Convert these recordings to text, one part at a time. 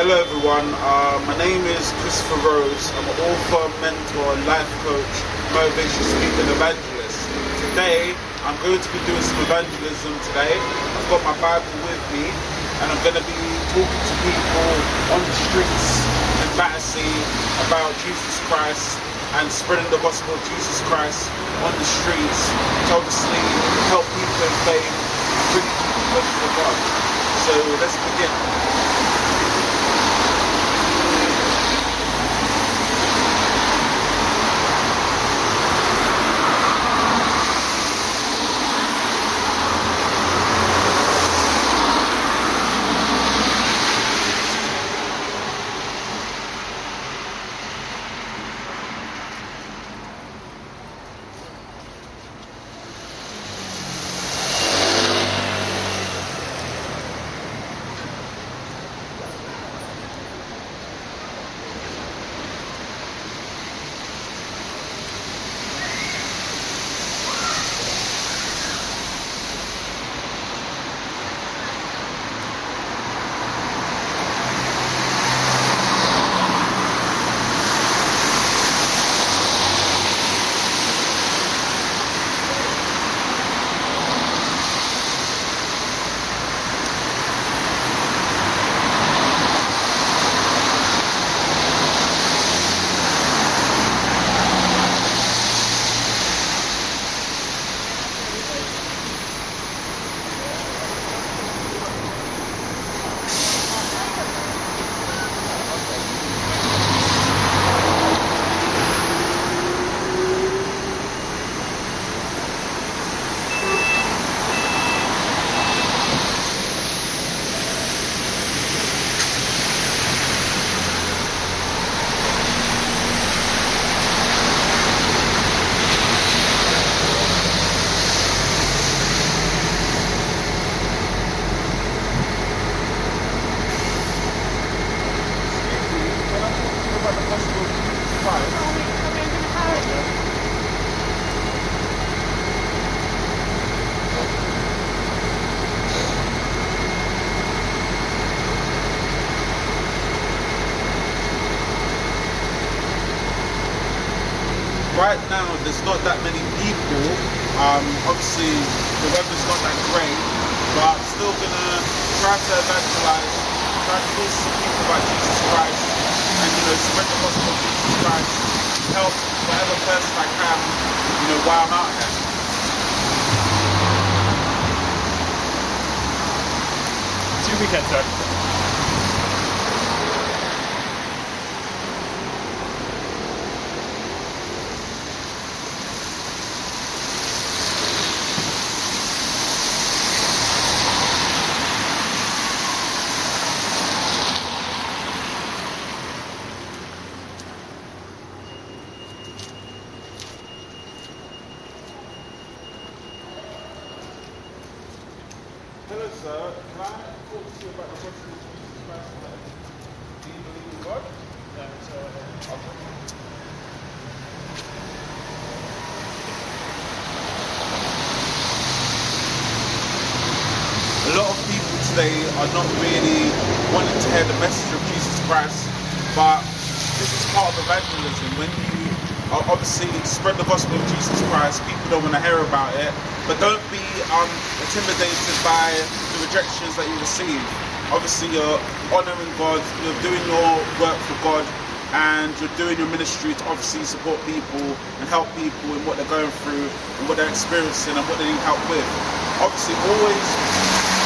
Hello everyone, uh, my name is Christopher Rose. I'm an author, mentor, life coach, motivation speaker and evangelist. Today, I'm going to be doing some evangelism today. I've got my Bible with me and I'm going to be talking to people on the streets in Battersea about Jesus Christ and spreading the gospel of Jesus Christ on the streets to obviously help people in faith, bring people to God. So let's begin. Right now there's not that many people. Um, obviously the weather's not that great, but I'm still gonna try to evangelize, try to talk to people about Jesus Christ, and you know spread the gospel of Jesus Christ, help whatever person I can, you know, while I'm out here. Two weekends, sir. Hello, sir. Can I talk to you about the of Jesus Christ? Do you believe in God? Okay. A lot of people today are not really wanting to hear the message of Jesus Christ, but this is part of evangelism. When you uh, obviously spread the gospel of Jesus Christ, people don't want to hear about it, but don't be um, intimidated by the rejections that you receive. Obviously, you're honoring God, you're doing your work for God, and you're doing your ministry to obviously support people and help people in what they're going through and what they're experiencing and what they need help with. Obviously, always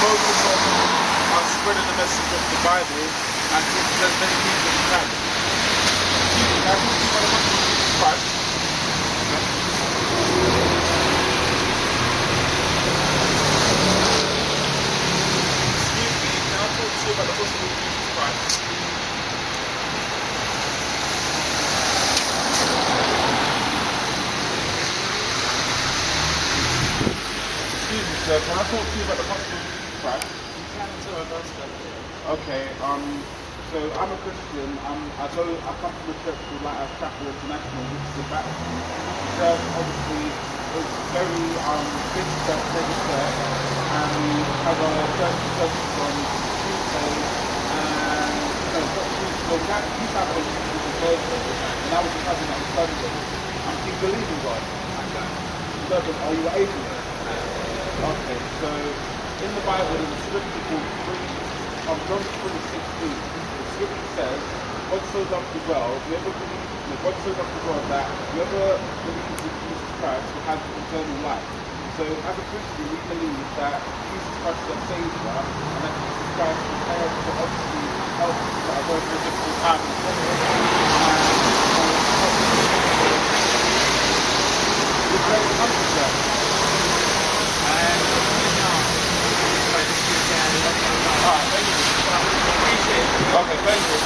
focus on uh, spreading the message of the Bible and to as many people as you can. Can I talk to you about the gospel of Jesus Christ? Excuse me, can I talk to you about the gospel of Jesus Christ? Excuse sir. Can I talk to you about the gospel of Jesus Christ? Okay. Um. So I'm a Christian. Um. I go. I come from a church called Lighthouse Chapel International, which is a Baptist church. Obviously, it's very um big church, mega church, and we have a church service on Tuesday and well, that, you have a relationship with God, and that was the cousin that was. Um, do you believe in God? He doesn't. Are you atheist? Okay, so in the Bible, there's a scripture called 3, um, John 3 16. Scripture says, God so loved the world, whoever believes, no, God so loved the world that whoever believes in Jesus Christ will have eternal life. So as a Christian, we believe that Jesus Christ is our Savior, and that Jesus Christ prepared to obviously help us through a difficult time. in the world. And, uh, We're very humble, sir. Alright, thank you. Okay, thank you.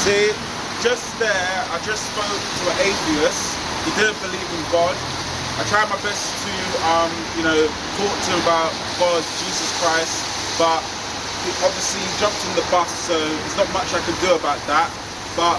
See, just there, I just spoke to an atheist. He didn't believe in God. I tried my best to, um, you know, talk to him about God, Jesus Christ, but he obviously jumped in the bus, so there's not much I can do about that. But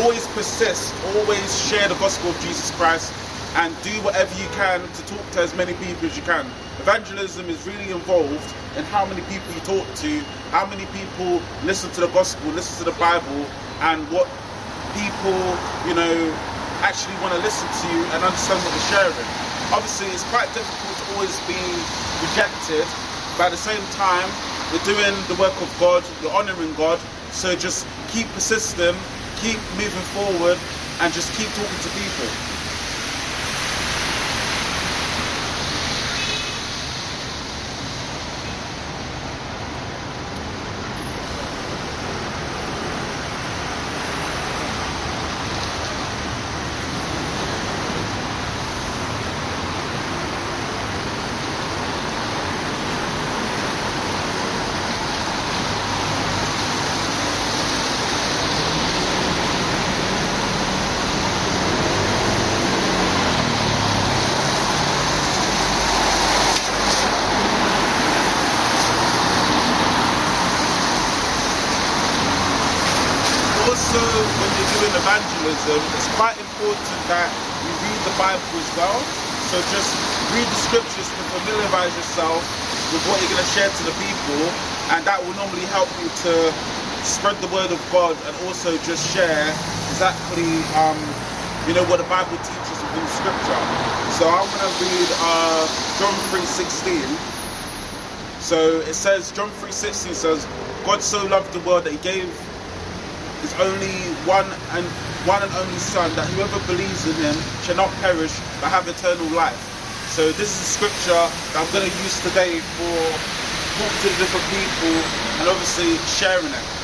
always persist, always share the gospel of Jesus Christ, and do whatever you can to talk to as many people as you can. Evangelism is really involved in how many people you talk to, how many people listen to the gospel, listen to the Bible, and what people, you know, actually want to listen to you and understand what you're sharing. Obviously, it's quite difficult to always be rejected, but at the same time, you're doing the work of God, you're honoring God, so just keep persisting, keep moving forward, and just keep talking to people. Also, when you're doing evangelism, it's quite important that you read the Bible as well. So just read the scriptures to familiarize yourself with what you're going to share to the people, and that will normally help you to spread the word of God and also just share exactly, um, you know, what the Bible teaches within Scripture. So I'm going to read uh, John 3:16. So it says, John 3:16 says, God so loved the world that He gave His only one and one and only Son, that whoever believes in Him shall not perish but have eternal life. So this is a scripture that I'm going to use today for talking to different people and obviously sharing it.